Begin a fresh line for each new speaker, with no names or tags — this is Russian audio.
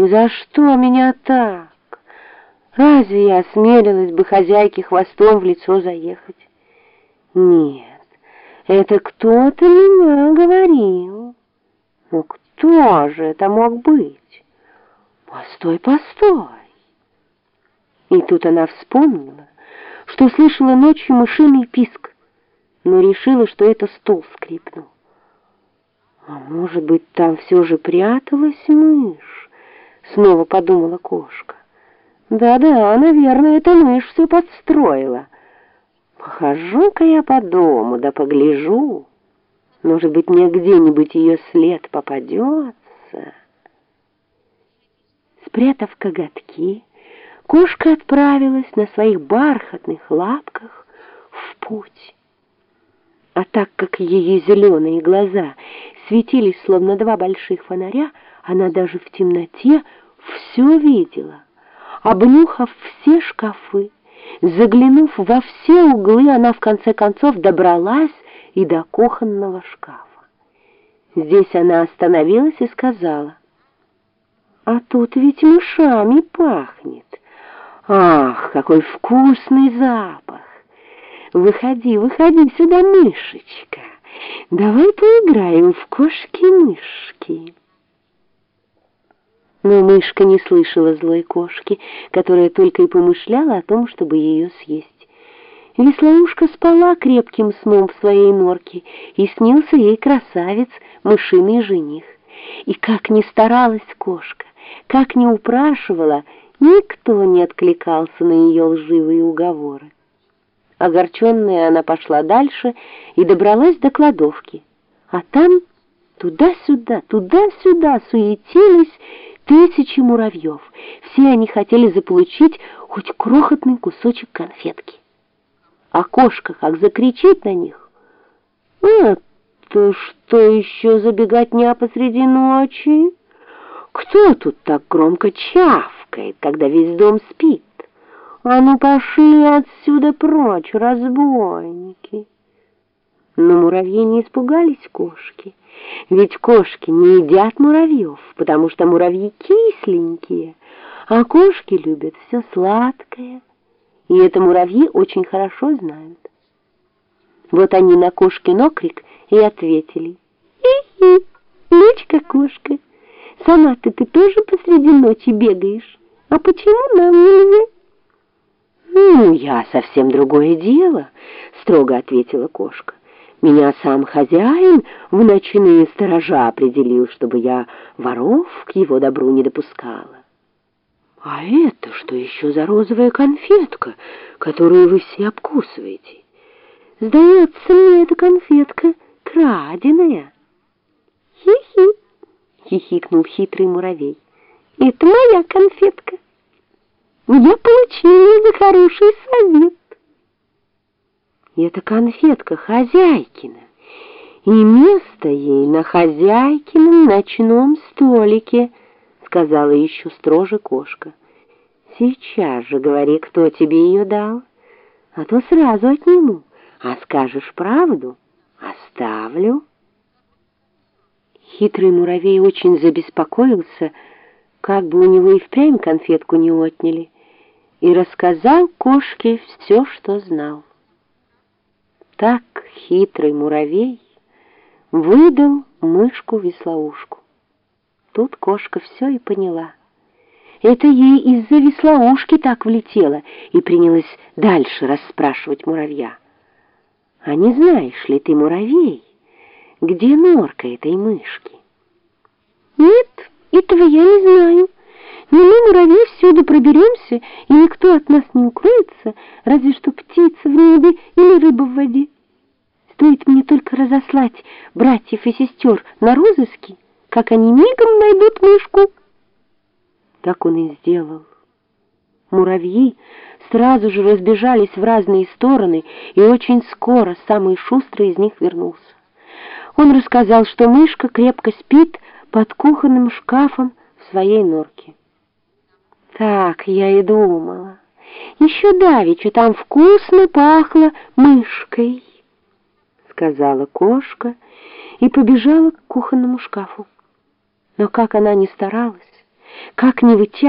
И за что меня так? Разве я осмелилась бы хозяйке хвостом в лицо заехать? Нет, это кто-то меня говорил. Ну кто же это мог быть? Постой, постой. И тут она вспомнила, что слышала ночью мышиный писк, но решила, что это стол скрипнул. А может быть, там все же пряталась мышь? Снова подумала кошка. Да-да, наверное, эта мышь все подстроила. Похожу-ка я по дому, да погляжу. Может быть, мне где-нибудь ее след попадется. Спрятав коготки, кошка отправилась на своих бархатных лапках в путь. А так как ее зеленые глаза светились, словно два больших фонаря, она даже в темноте все видела. Обнюхав все шкафы, заглянув во все углы, она в конце концов добралась и до кухонного шкафа. Здесь она остановилась и сказала, «А тут ведь мышами пахнет. Ах, какой вкусный запах! Выходи, выходи сюда, мышечка, давай поиграем в кошки-мышки». Но мышка не слышала злой кошки, которая только и помышляла о том, чтобы ее съесть. Веслоушка спала крепким сном в своей норке, и снился ей красавец, мышиный жених. И как ни старалась кошка, как ни упрашивала, никто не откликался на ее лживые уговоры. Огорченная она пошла дальше и добралась до кладовки. А там туда-сюда, туда-сюда суетились тысячи муравьев. Все они хотели заполучить хоть крохотный кусочек конфетки. А кошка как закричит на них. «Это что еще забегать не посреди ночи? Кто тут так громко чавкает, когда весь дом спит? А ну пошли отсюда прочь, разбойники!» Но муравьи не испугались кошки. Ведь кошки не едят муравьев, потому что муравьи кисленькие, а кошки любят все сладкое. И это муравьи очень хорошо знают. Вот они на кошкин окрик и ответили. «Хи-хи, ночка кошка, сама-то ты тоже посреди ночи бегаешь, а почему нам нельзя?» «Ну, я совсем другое дело», — строго ответила кошка. Меня сам хозяин в ночные сторожа определил, чтобы я воров к его добру не допускала. А это что еще за розовая конфетка, которую вы все обкусываете? Сдается мне эта конфетка краденая. Хи-хи, хихикнул хитрый муравей. Это моя конфетка. Я получила за хороший совет. Это конфетка хозяйкина. И место ей на хозяйкином ночном столике, сказала еще строже кошка. Сейчас же говори, кто тебе ее дал, а то сразу отниму, а скажешь правду, оставлю. Хитрый муравей очень забеспокоился, как бы у него и впрямь конфетку не отняли, и рассказал кошке все, что знал. Так хитрый муравей выдал мышку-веслоушку. Тут кошка все и поняла. Это ей из-за веслоушки так влетело и принялась дальше расспрашивать муравья. А не знаешь ли ты, муравей, где норка этой мышки? Нет, этого я не знаю. Но мы, муравьи, всюду проберемся, и никто от нас не укроется, разве что птица в небе или рыба в воде. Стоит мне только разослать братьев и сестер на розыски, как они мигом найдут мышку. Так он и сделал. Муравьи сразу же разбежались в разные стороны, и очень скоро самый шустрый из них вернулся. Он рассказал, что мышка крепко спит под кухонным шкафом в своей норке. Так я и думала. Еще давеча там вкусно пахло мышкой, сказала кошка и побежала к кухонному шкафу. Но как она ни старалась, как не вытягивать.